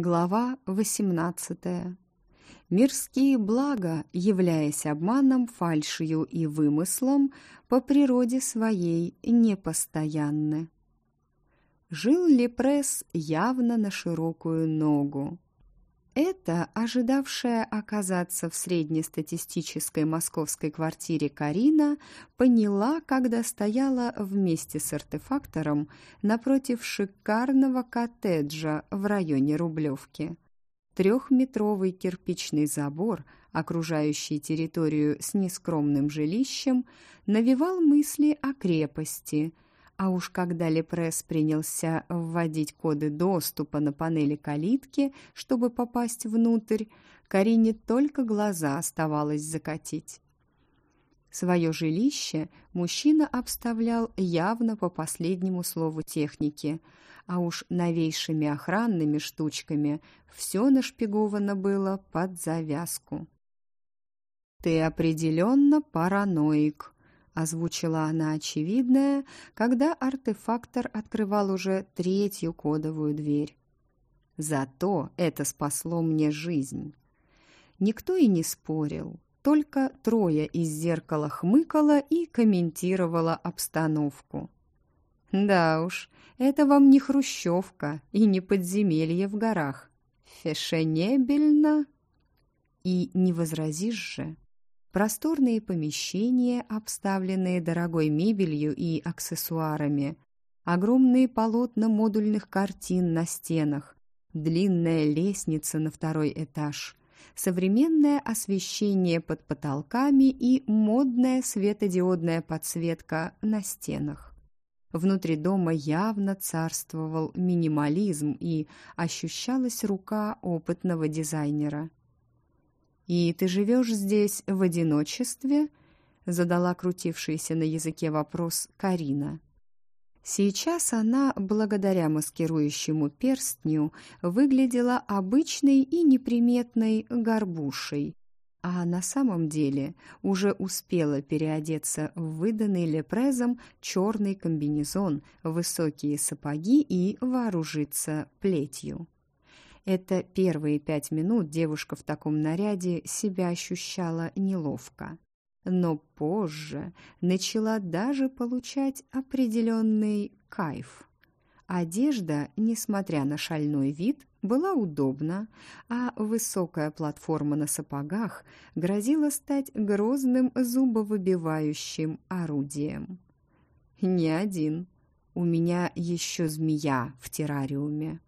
Глава 18. Мирские блага, являясь обманом, фальшью и вымыслом, по природе своей непостоянны. Жил Лепресс явно на широкую ногу. Это ожидавшая оказаться в среднестатистической московской квартире Карина поняла, когда стояла вместе с артефактором напротив шикарного коттеджа в районе Рублевки. Трехметровый кирпичный забор, окружающий территорию с нескромным жилищем, навевал мысли о крепости – а уж когда Лепресс принялся вводить коды доступа на панели калитки, чтобы попасть внутрь, Карине только глаза оставалось закатить. Свое жилище мужчина обставлял явно по последнему слову техники, а уж новейшими охранными штучками все нашпиговано было под завязку. «Ты определенно параноик», озвучила она очевидное, когда артефактор открывал уже третью кодовую дверь. Зато это спасло мне жизнь. Никто и не спорил, только трое из зеркала хмыкала и комментировала обстановку. Да уж, это вам не хрущевка и не подземелье в горах. Фешенебельно. И не возразишь же. Просторные помещения, обставленные дорогой мебелью и аксессуарами, огромные полотна модульных картин на стенах, длинная лестница на второй этаж, современное освещение под потолками и модная светодиодная подсветка на стенах. Внутри дома явно царствовал минимализм и ощущалась рука опытного дизайнера. «И ты живешь здесь в одиночестве?» — задала крутившийся на языке вопрос Карина. Сейчас она, благодаря маскирующему перстню, выглядела обычной и неприметной горбушей, а на самом деле уже успела переодеться в выданный лепрезом черный комбинезон, высокие сапоги и вооружиться плетью. Это первые пять минут девушка в таком наряде себя ощущала неловко. Но позже начала даже получать определенный кайф. Одежда, несмотря на шальной вид, была удобна, а высокая платформа на сапогах грозила стать грозным зубовыбивающим орудием. «Не один. У меня еще змея в террариуме»,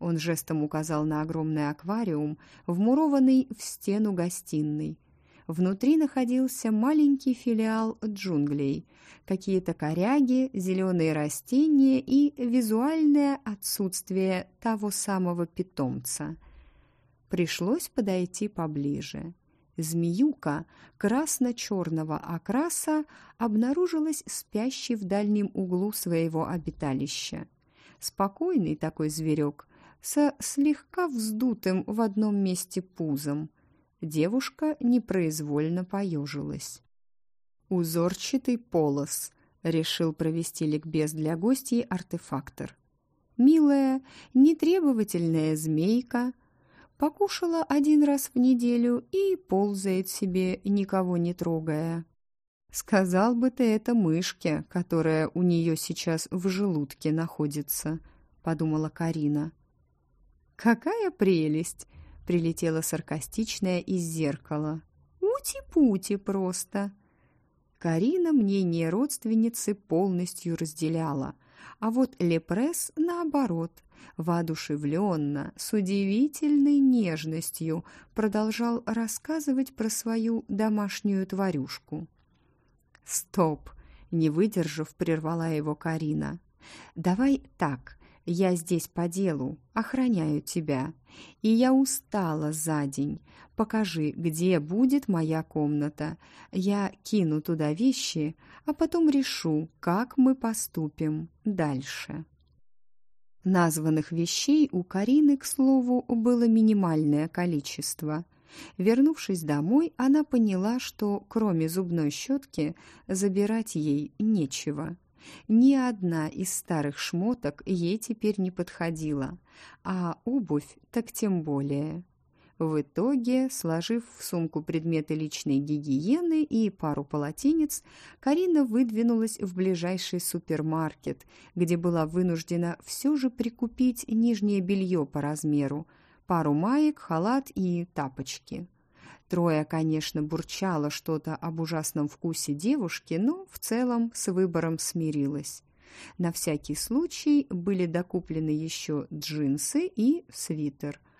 он жестом указал на огромный аквариум, вмурованный в стену гостиной. Внутри находился маленький филиал джунглей, какие-то коряги, зеленые растения и визуальное отсутствие того самого питомца. Пришлось подойти поближе. Змеюка красно-черного окраса обнаружилась спящей в дальнем углу своего обиталища. Спокойный такой зверек, со слегка вздутым в одном месте пузом. Девушка непроизвольно поежилась. «Узорчатый полос», — решил провести ликбез для гостей артефактор. «Милая, нетребовательная змейка», покушала один раз в неделю и ползает себе, никого не трогая. Сказал бы ты это мышке, которая у нее сейчас в желудке находится, подумала Карина. «Какая прелесть!» — прилетела саркастичная из зеркала. «Ути-пути просто!» Карина мнение родственницы полностью разделяла, а вот Лепресс, наоборот, воодушевленно, с удивительной нежностью продолжал рассказывать про свою домашнюю тварюшку. «Стоп!» — не выдержав, прервала его Карина. «Давай так, я здесь по делу, охраняю тебя. И я устала за день. Покажи, где будет моя комната. Я кину туда вещи, а потом решу, как мы поступим дальше». Названных вещей у Карины, к слову, было минимальное количество. Вернувшись домой, она поняла, что кроме зубной щетки забирать ей нечего – Ни одна из старых шмоток ей теперь не подходила, а обувь так тем более. В итоге, сложив в сумку предметы личной гигиены и пару полотенец, Карина выдвинулась в ближайший супермаркет, где была вынуждена все же прикупить нижнее белье по размеру, пару маек, халат и тапочки. Троя, конечно, бурчала что-то об ужасном вкусе девушки, но в целом с выбором смирилась. На всякий случай были докуплены еще джинсы и свитер –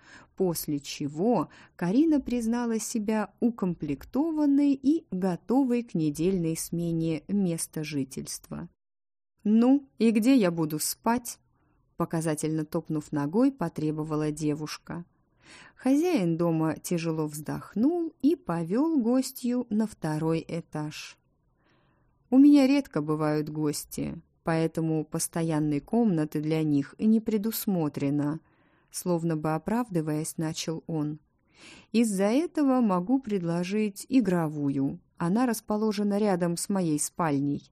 после чего Карина признала себя укомплектованной и готовой к недельной смене места жительства. «Ну, и где я буду спать?» Показательно топнув ногой, потребовала девушка. Хозяин дома тяжело вздохнул и повел гостью на второй этаж. «У меня редко бывают гости, поэтому постоянной комнаты для них не предусмотрено», словно бы оправдываясь, начал он. Из-за этого могу предложить игровую. Она расположена рядом с моей спальней.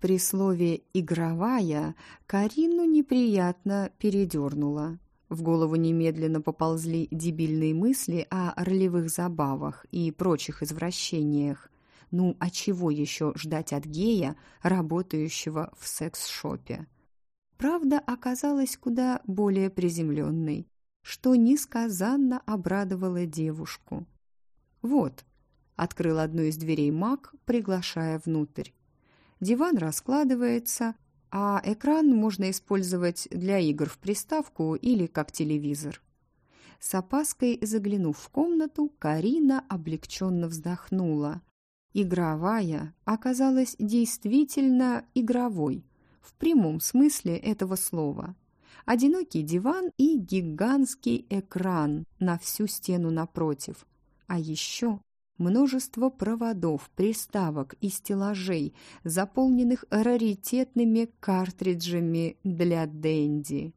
При слове «игровая» Карину неприятно передернула. В голову немедленно поползли дебильные мысли о ролевых забавах и прочих извращениях. Ну, а чего еще ждать от гея, работающего в секс-шопе? Правда оказалась куда более приземленной, что несказанно обрадовало девушку. «Вот», — открыл одну из дверей маг, приглашая внутрь. Диван раскладывается, а экран можно использовать для игр в приставку или как телевизор. С опаской заглянув в комнату, Карина облегченно вздохнула. Игровая оказалась действительно игровой — в прямом смысле этого слова. Одинокий диван и гигантский экран на всю стену напротив. А еще множество проводов, приставок и стеллажей, заполненных раритетными картриджами для Дэнди.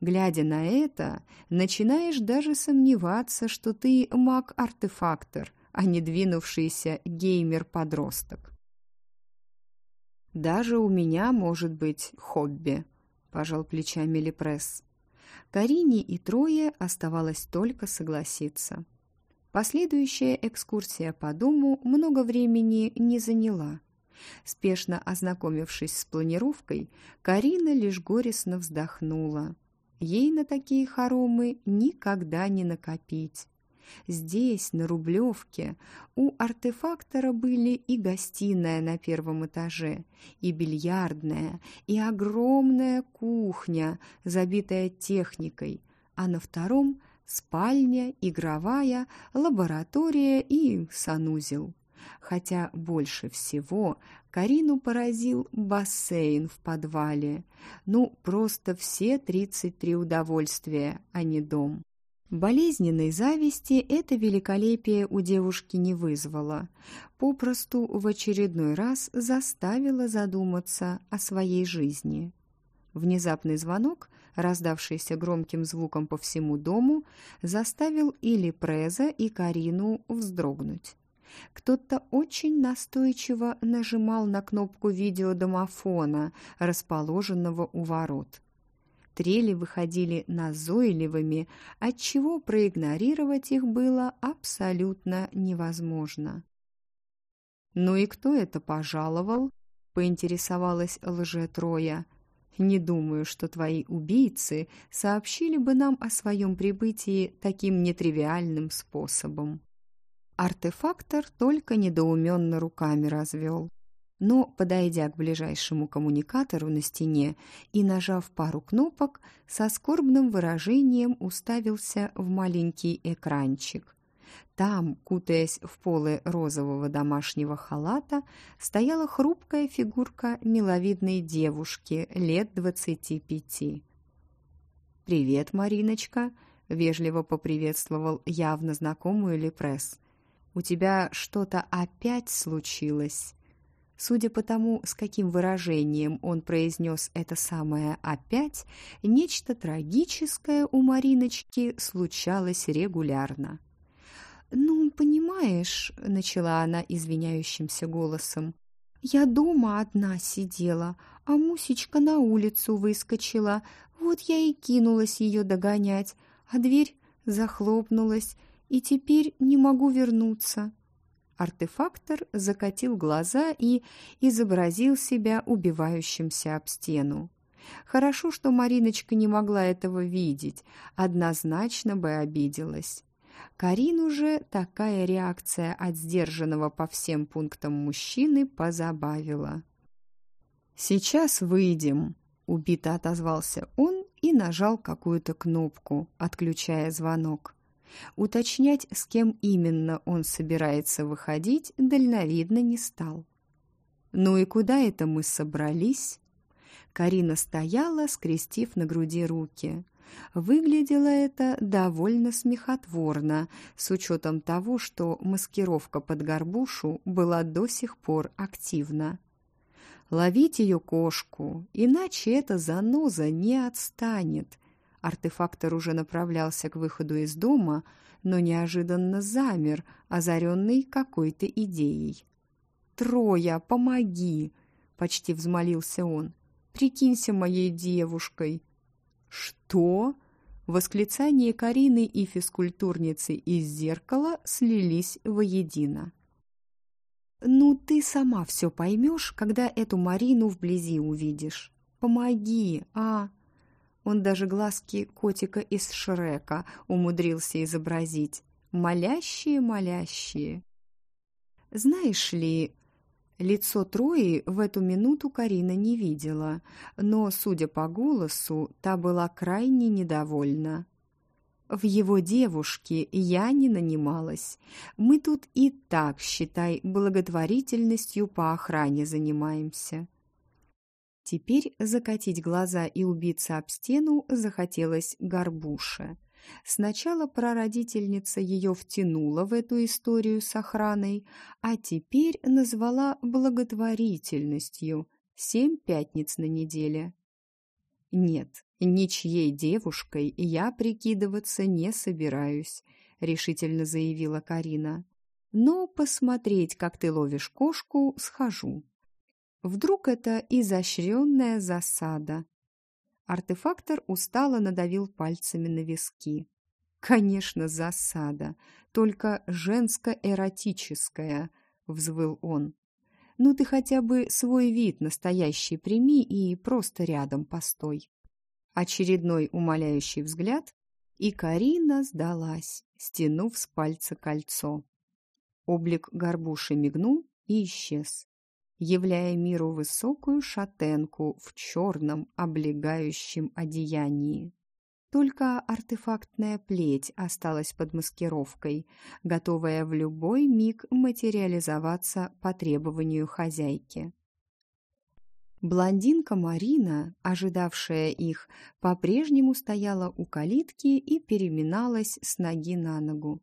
Глядя на это, начинаешь даже сомневаться, что ты маг-артефактор, а не двинувшийся геймер-подросток. «Даже у меня может быть хобби», – пожал плечами Лепресс. Карине и Трое оставалось только согласиться. Последующая экскурсия по дому много времени не заняла. Спешно ознакомившись с планировкой, Карина лишь горестно вздохнула. Ей на такие хоромы никогда не накопить. Здесь, на Рублевке, у артефактора были и гостиная на первом этаже, и бильярдная, и огромная кухня, забитая техникой, а на втором – спальня, игровая, лаборатория и санузел. Хотя больше всего Карину поразил бассейн в подвале. Ну, просто все 33 удовольствия, а не дом. Болезненной зависти это великолепие у девушки не вызвало, попросту в очередной раз заставило задуматься о своей жизни. Внезапный звонок, раздавшийся громким звуком по всему дому, заставил или Преза, и Карину вздрогнуть. Кто-то очень настойчиво нажимал на кнопку видеодомофона, расположенного у ворот трели выходили назойливыми, отчего проигнорировать их было абсолютно невозможно. «Ну и кто это пожаловал?» — поинтересовалась лже-троя. «Не думаю, что твои убийцы сообщили бы нам о своем прибытии таким нетривиальным способом». Артефактор только недоуменно руками развел но, подойдя к ближайшему коммуникатору на стене и нажав пару кнопок, со скорбным выражением уставился в маленький экранчик. Там, кутаясь в полы розового домашнего халата, стояла хрупкая фигурка миловидной девушки лет двадцати пяти. «Привет, Мариночка!» — вежливо поприветствовал явно знакомую Лепресс. «У тебя что-то опять случилось?» Судя по тому, с каким выражением он произнес это самое «опять», нечто трагическое у Мариночки случалось регулярно. «Ну, понимаешь», — начала она извиняющимся голосом, Я дома одна сидела, а Мусечка на улицу выскочила. Вот я и кинулась ее догонять, а дверь захлопнулась, и теперь не могу вернуться». Артефактор закатил глаза и изобразил себя убивающимся об стену. Хорошо, что Мариночка не могла этого видеть, однозначно бы обиделась. Карину же такая реакция от сдержанного по всем пунктам мужчины позабавила. «Сейчас выйдем», — убито отозвался он и нажал какую-то кнопку, отключая звонок. Уточнять, с кем именно он собирается выходить, дальновидно не стал. «Ну и куда это мы собрались?» Карина стояла, скрестив на груди руки. Выглядело это довольно смехотворно, с учетом того, что маскировка под горбушу была до сих пор активна. Ловить ее кошку, иначе эта заноза не отстанет. Артефактор уже направлялся к выходу из дома, но неожиданно замер, озаренный какой-то идеей. «Троя, помоги!» — почти взмолился он. «Прикинься моей девушкой!» «Что?» Восклицания Карины и физкультурницы из зеркала слились воедино. «Ну, ты сама все поймешь, когда эту Марину вблизи увидишь. Помоги, а!» Он даже глазки котика из Шрека умудрился изобразить. Молящие-молящие. Знаешь ли, Лицо Трои в эту минуту Карина не видела, но, судя по голосу, та была крайне недовольна. В его девушке я не нанималась. Мы тут и так, считай, благотворительностью по охране занимаемся. Теперь закатить глаза и убиться об стену захотелось горбуше. Сначала прародительница ее втянула в эту историю с охраной, а теперь назвала благотворительностью семь пятниц на неделе. Нет, ничьей девушкой я прикидываться не собираюсь, решительно заявила Карина. Но посмотреть, как ты ловишь кошку, схожу. Вдруг это изощренная засада, Артефактор устало надавил пальцами на виски. «Конечно, засада, только женско-эротическая», — взвыл он. «Ну ты хотя бы свой вид настоящий прими и просто рядом постой». Очередной умоляющий взгляд, и Карина сдалась, стянув с пальца кольцо. Облик горбуши мигнул и исчез являя миру высокую шатенку в черном облегающем одеянии. Только артефактная плеть осталась под маскировкой, готовая в любой миг материализоваться по требованию хозяйки. Блондинка Марина, ожидавшая их, по-прежнему стояла у калитки и переминалась с ноги на ногу.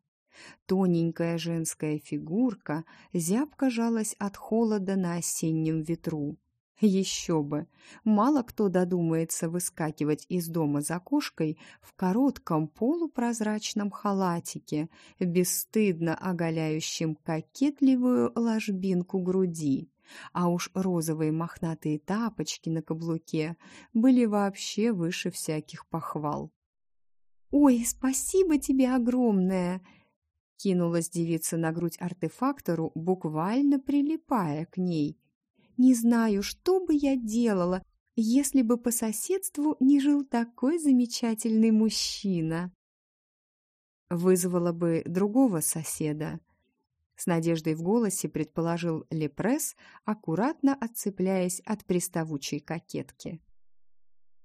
Тоненькая женская фигурка зябко жалась от холода на осеннем ветру. Еще бы! Мало кто додумается выскакивать из дома за кошкой в коротком полупрозрачном халатике, бесстыдно оголяющем кокетливую ложбинку груди. А уж розовые мохнатые тапочки на каблуке были вообще выше всяких похвал. «Ой, спасибо тебе огромное!» Кинулась девица на грудь артефактору, буквально прилипая к ней. «Не знаю, что бы я делала, если бы по соседству не жил такой замечательный мужчина». Вызвала бы другого соседа. С надеждой в голосе предположил Лепресс, аккуратно отцепляясь от приставучей кокетки.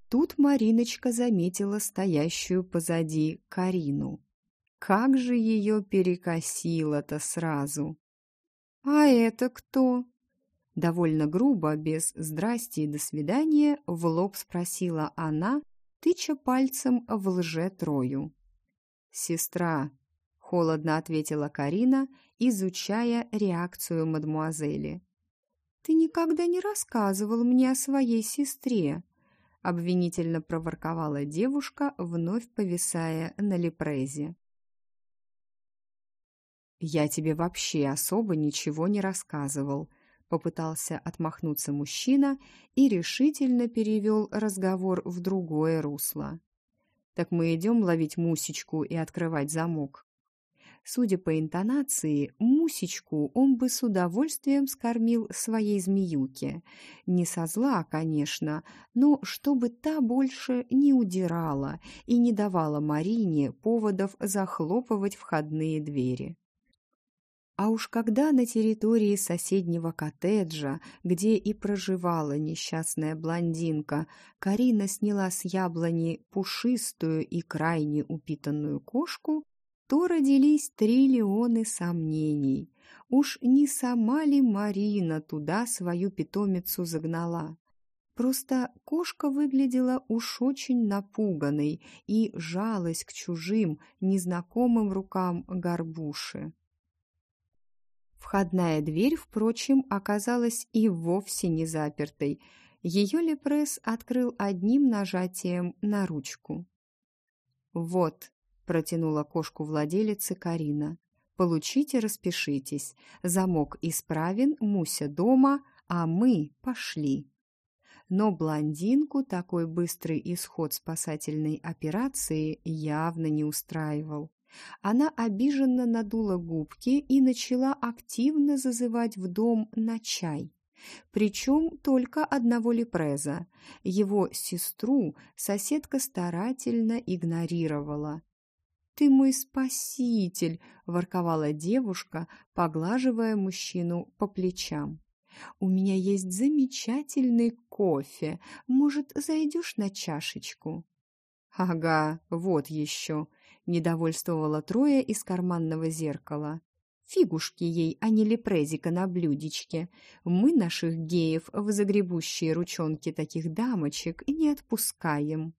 Тут Мариночка заметила стоящую позади Карину. Как же ее перекосило-то сразу! «А это кто?» Довольно грубо, без «здрасте» и «до свидания», в лоб спросила она, тыча пальцем в лже-трою. «Сестра», — холодно ответила Карина, изучая реакцию мадмуазели. «Ты никогда не рассказывал мне о своей сестре», — обвинительно проворковала девушка, вновь повисая на лепрезе. «Я тебе вообще особо ничего не рассказывал», Попытался отмахнуться мужчина и решительно перевел разговор в другое русло. «Так мы идем ловить мусечку и открывать замок». Судя по интонации, мусечку он бы с удовольствием скормил своей змеюке. Не со зла, конечно, но чтобы та больше не удирала и не давала Марине поводов захлопывать входные двери. А уж когда на территории соседнего коттеджа, где и проживала несчастная блондинка, Карина сняла с яблони пушистую и крайне упитанную кошку, то родились триллионы сомнений. Уж не сама ли Марина туда свою питомицу загнала? Просто кошка выглядела уж очень напуганной и жалась к чужим, незнакомым рукам горбуши. Входная дверь, впрочем, оказалась и вовсе не запертой. Ее Лепресс открыл одним нажатием на ручку. «Вот», — протянула кошку владелицы Карина, — «получите, распишитесь. Замок исправен, Муся дома, а мы пошли». Но блондинку такой быстрый исход спасательной операции явно не устраивал. Она обиженно надула губки и начала активно зазывать в дом на чай. Причем только одного лепреза. Его сестру соседка старательно игнорировала. «Ты мой спаситель!» – ворковала девушка, поглаживая мужчину по плечам. «У меня есть замечательный кофе. Может, зайдешь на чашечку?» «Ага, вот еще!» Недовольствовала Троя из карманного зеркала. Фигушки ей, а не лепрезика на блюдечке. Мы наших геев в загребущие ручонки таких дамочек не отпускаем.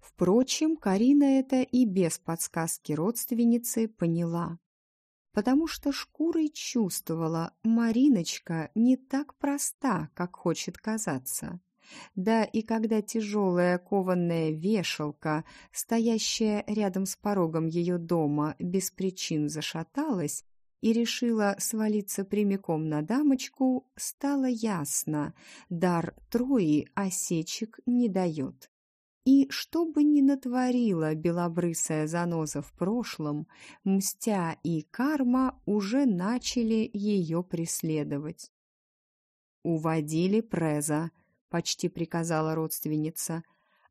Впрочем, Карина это и без подсказки родственницы поняла. Потому что шкурой чувствовала, Мариночка не так проста, как хочет казаться. Да и когда тяжелая кованная вешалка, стоящая рядом с порогом ее дома, без причин зашаталась и решила свалиться прямиком на дамочку, стало ясно – дар Трои осечек не дает. И что бы ни натворила белобрысая заноза в прошлом, мстя и карма уже начали ее преследовать. Уводили Преза, — почти приказала родственница.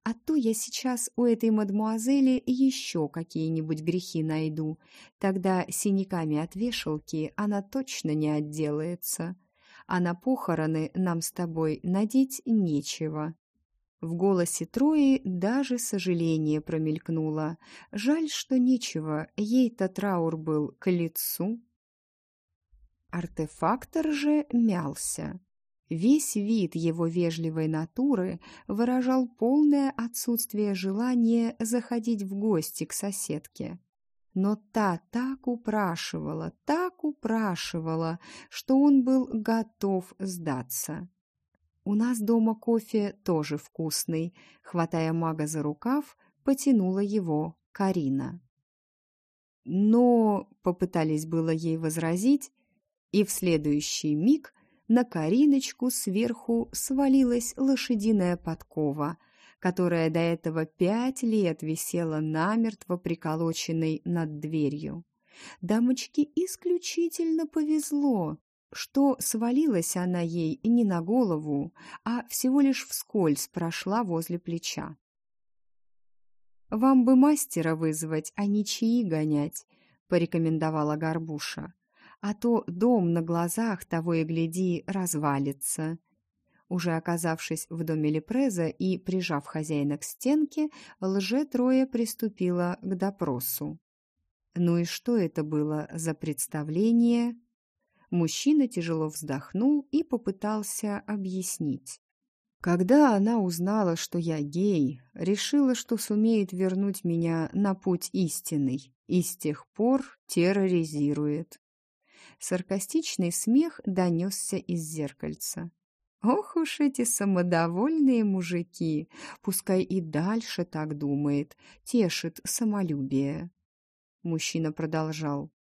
«А то я сейчас у этой мадмуазели еще какие-нибудь грехи найду. Тогда синяками от вешалки она точно не отделается. А на похороны нам с тобой надеть нечего». В голосе Трои даже сожаление промелькнуло. Жаль, что нечего, ей-то траур был к лицу. Артефактор же мялся. Весь вид его вежливой натуры выражал полное отсутствие желания заходить в гости к соседке. Но та так упрашивала, так упрашивала, что он был готов сдаться. «У нас дома кофе тоже вкусный», — хватая мага за рукав, потянула его Карина. Но попытались было ей возразить, и в следующий миг на Кариночку сверху свалилась лошадиная подкова, которая до этого пять лет висела намертво приколоченной над дверью. Дамочке исключительно повезло, что свалилась она ей не на голову, а всего лишь вскользь прошла возле плеча. «Вам бы мастера вызвать, а не чаи гонять», — порекомендовала Горбуша а то дом на глазах того и гляди развалится. Уже оказавшись в доме Лепреза и прижав хозяина к стенке, лже-трое приступила к допросу. Ну и что это было за представление? Мужчина тяжело вздохнул и попытался объяснить. Когда она узнала, что я гей, решила, что сумеет вернуть меня на путь истинный, и с тех пор терроризирует. Саркастичный смех донесся из зеркальца. Ох уж эти самодовольные мужики! Пускай и дальше так думает, тешит самолюбие. Мужчина продолжал.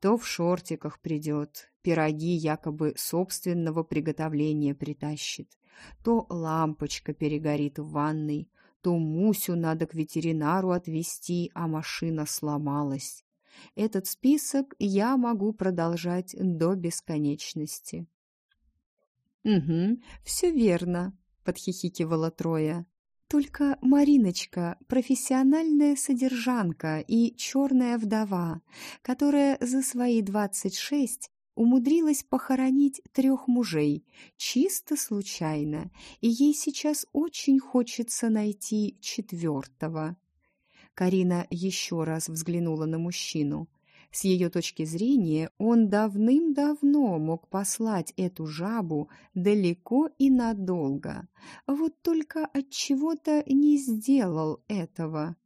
То в шортиках придет, пироги якобы собственного приготовления притащит, то лампочка перегорит в ванной, то Мусю надо к ветеринару отвезти, а машина сломалась. Этот список я могу продолжать до бесконечности. «Угу, все верно», — подхихикивала Троя. «Только Мариночка — профессиональная содержанка и черная вдова, которая за свои двадцать шесть умудрилась похоронить трех мужей, чисто случайно, и ей сейчас очень хочется найти четвертого. Карина еще раз взглянула на мужчину. С ее точки зрения, он давным-давно мог послать эту жабу далеко и надолго. Вот только от чего-то не сделал этого.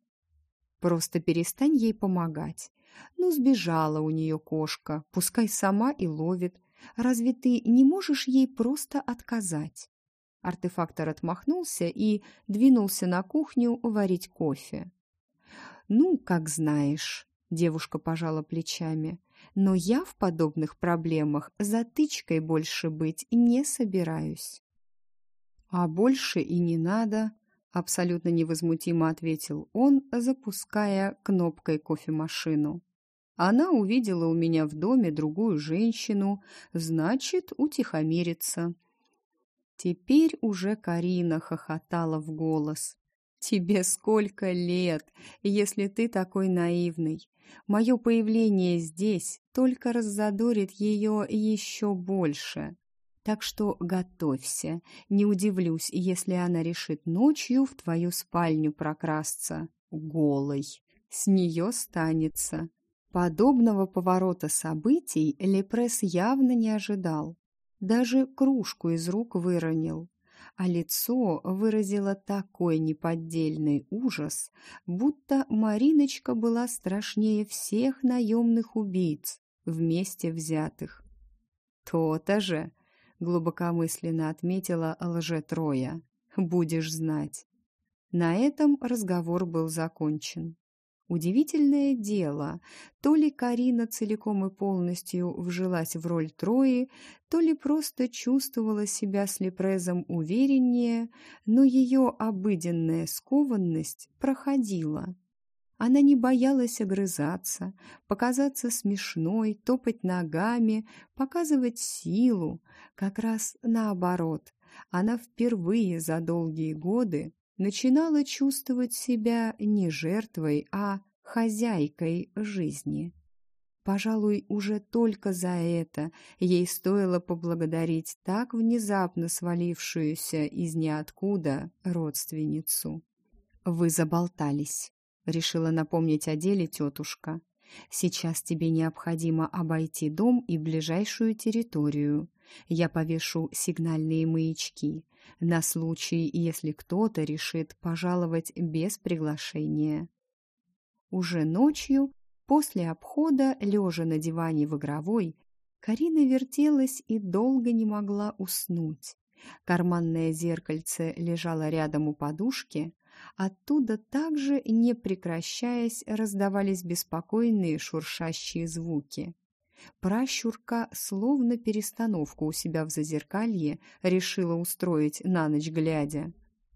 Просто перестань ей помогать. Ну, сбежала у нее кошка, пускай сама и ловит. Разве ты не можешь ей просто отказать? Артефактор отмахнулся и двинулся на кухню варить кофе. «Ну, как знаешь», — девушка пожала плечами, «но я в подобных проблемах затычкой больше быть не собираюсь». «А больше и не надо», — абсолютно невозмутимо ответил он, запуская кнопкой кофемашину. Она увидела у меня в доме другую женщину, значит, утихомирится. Теперь уже Карина хохотала в голос. «Тебе сколько лет, если ты такой наивный? Мое появление здесь только раззадорит ее еще больше. Так что готовься, не удивлюсь, если она решит ночью в твою спальню прокрасться, голой. С нее станется». Подобного поворота событий Лепресс явно не ожидал. Даже кружку из рук выронил, а лицо выразило такой неподдельный ужас, будто Мариночка была страшнее всех наемных убийц, вместе взятых. «То-то же!» — глубокомысленно отметила лже-троя. «Будешь знать». На этом разговор был закончен. Удивительное дело, то ли Карина целиком и полностью вжилась в роль Трои, то ли просто чувствовала себя с Лепрезом увереннее, но ее обыденная скованность проходила. Она не боялась огрызаться, показаться смешной, топать ногами, показывать силу. Как раз наоборот, она впервые за долгие годы начинала чувствовать себя не жертвой, а хозяйкой жизни. Пожалуй, уже только за это ей стоило поблагодарить так внезапно свалившуюся из ниоткуда родственницу. «Вы заболтались», — решила напомнить о деле тетушка. «Сейчас тебе необходимо обойти дом и ближайшую территорию. Я повешу сигнальные маячки на случай, если кто-то решит пожаловать без приглашения. Уже ночью, после обхода, лежа на диване в игровой, Карина вертелась и долго не могла уснуть. Карманное зеркальце лежало рядом у подушки, оттуда также, не прекращаясь, раздавались беспокойные шуршащие звуки. Пращурка, словно перестановку у себя в зазеркалье, решила устроить на ночь глядя.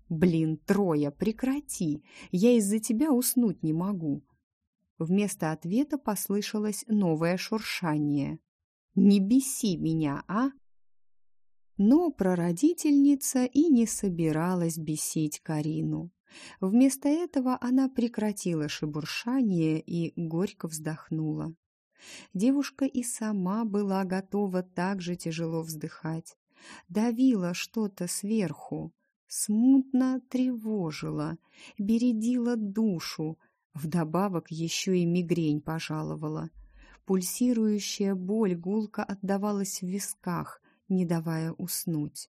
«Блин, Троя, прекрати! Я из-за тебя уснуть не могу!» Вместо ответа послышалось новое шуршание. «Не беси меня, а!» Но прародительница и не собиралась бесить Карину. Вместо этого она прекратила шебуршание и горько вздохнула. Девушка и сама была готова так же тяжело вздыхать. Давила что-то сверху, смутно тревожила, бередила душу, вдобавок еще и мигрень пожаловала. Пульсирующая боль гулко отдавалась в висках, не давая уснуть.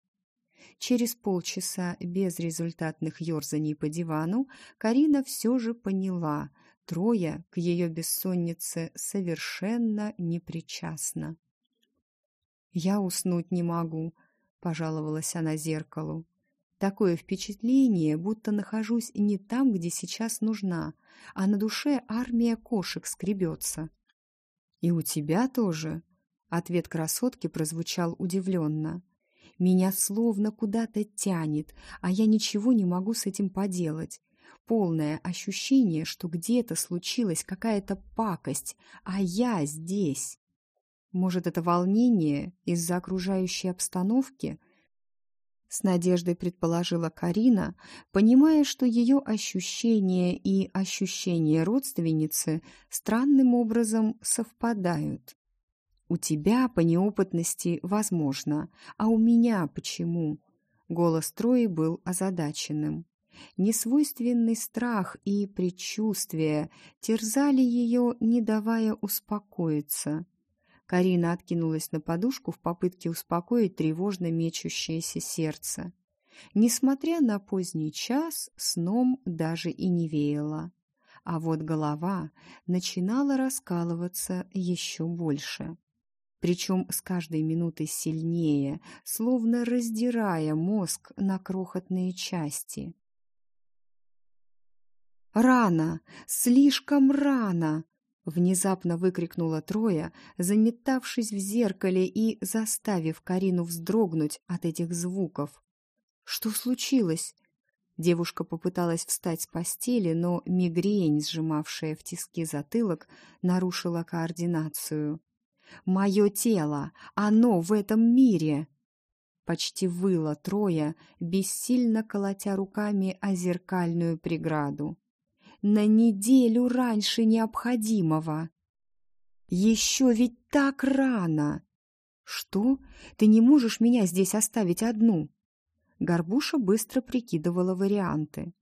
Через полчаса безрезультатных ерзаний по дивану Карина все же поняла, Трое к ее бессоннице совершенно непричастна. «Я уснуть не могу», — пожаловалась она зеркалу. «Такое впечатление, будто нахожусь не там, где сейчас нужна, а на душе армия кошек скребется». «И у тебя тоже?» Ответ красотки прозвучал удивленно. «Меня словно куда-то тянет, а я ничего не могу с этим поделать. Полное ощущение, что где-то случилась какая-то пакость, а я здесь. Может, это волнение из-за окружающей обстановки?» С надеждой предположила Карина, понимая, что ее ощущения и ощущения родственницы странным образом совпадают. «У тебя по неопытности возможно, а у меня почему?» Голос Трои был озадаченным. Несвойственный страх и предчувствие терзали ее, не давая успокоиться. Карина откинулась на подушку в попытке успокоить тревожно мечущееся сердце. Несмотря на поздний час, сном даже и не веяло. А вот голова начинала раскалываться еще больше. Причем с каждой минутой сильнее, словно раздирая мозг на крохотные части. «Рано! Слишком рано!» Внезапно выкрикнула Троя, заметавшись в зеркале и заставив Карину вздрогнуть от этих звуков. «Что случилось?» Девушка попыталась встать с постели, но мигрень, сжимавшая в тиски затылок, нарушила координацию. «Мое тело! Оно в этом мире!» Почти выла Троя, бессильно колотя руками о зеркальную преграду на неделю раньше необходимого. Еще ведь так рано! Что? Ты не можешь меня здесь оставить одну? Горбуша быстро прикидывала варианты.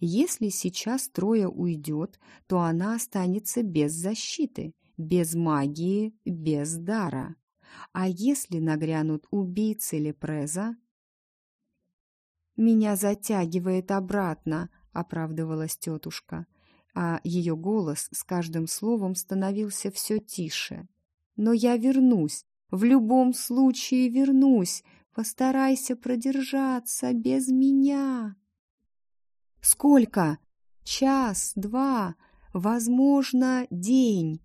Если сейчас Троя уйдет, то она останется без защиты, без магии, без дара. А если нагрянут убийцы Лепреза? «Меня затягивает обратно», оправдывалась тетушка, а ее голос с каждым словом становился все тише. «Но я вернусь, в любом случае вернусь, постарайся продержаться без меня». «Сколько? Час, два, возможно, день».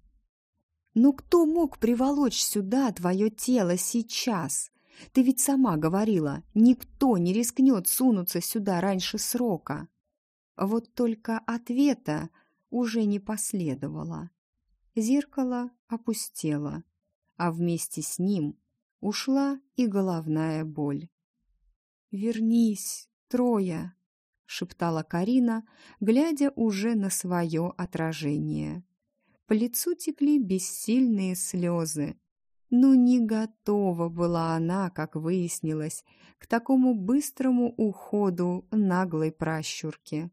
«Но кто мог приволочь сюда твое тело сейчас?» Ты ведь сама говорила, никто не рискнет сунуться сюда раньше срока. Вот только ответа уже не последовало. Зеркало опустело, а вместе с ним ушла и головная боль. «Вернись, Троя!» — шептала Карина, глядя уже на свое отражение. По лицу текли бессильные слезы. Ну, не готова была она, как выяснилось, к такому быстрому уходу наглой пращурки.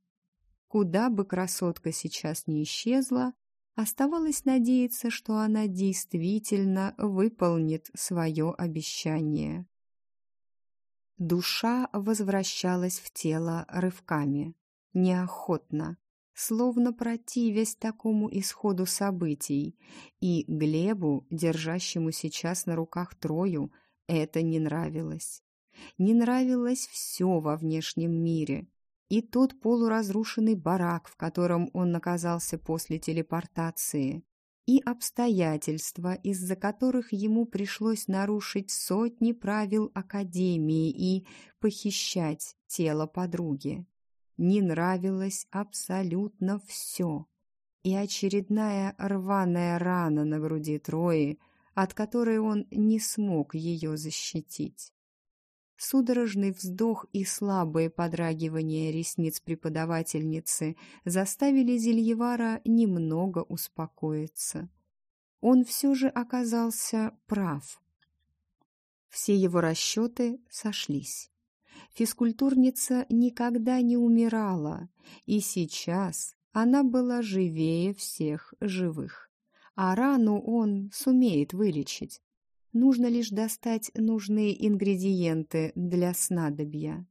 Куда бы красотка сейчас не исчезла, оставалось надеяться, что она действительно выполнит свое обещание. Душа возвращалась в тело рывками, неохотно, словно противясь такому исходу событий, и Глебу, держащему сейчас на руках Трою, это не нравилось. Не нравилось все во внешнем мире, и тот полуразрушенный барак, в котором он оказался после телепортации, и обстоятельства, из-за которых ему пришлось нарушить сотни правил Академии и похищать тело подруги. Не нравилось абсолютно все. И очередная рваная рана на груди Трои, от которой он не смог ее защитить. Судорожный вздох и слабое подрагивание ресниц преподавательницы заставили Зельевара немного успокоиться. Он все же оказался прав. Все его расчеты сошлись. Физкультурница никогда не умирала, и сейчас она была живее всех живых. А рану он сумеет вылечить. Нужно лишь достать нужные ингредиенты для снадобья.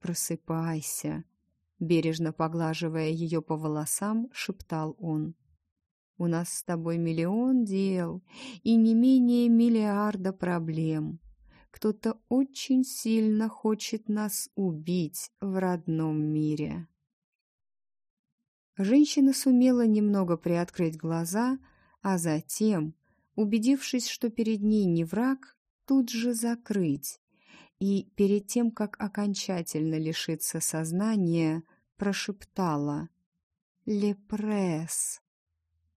«Просыпайся», — бережно поглаживая ее по волосам, шептал он. «У нас с тобой миллион дел и не менее миллиарда проблем. Кто-то очень сильно хочет нас убить в родном мире». Женщина сумела немного приоткрыть глаза, — а затем, убедившись, что перед ней не враг, тут же закрыть. И перед тем, как окончательно лишиться сознания, прошептала «Лепресс».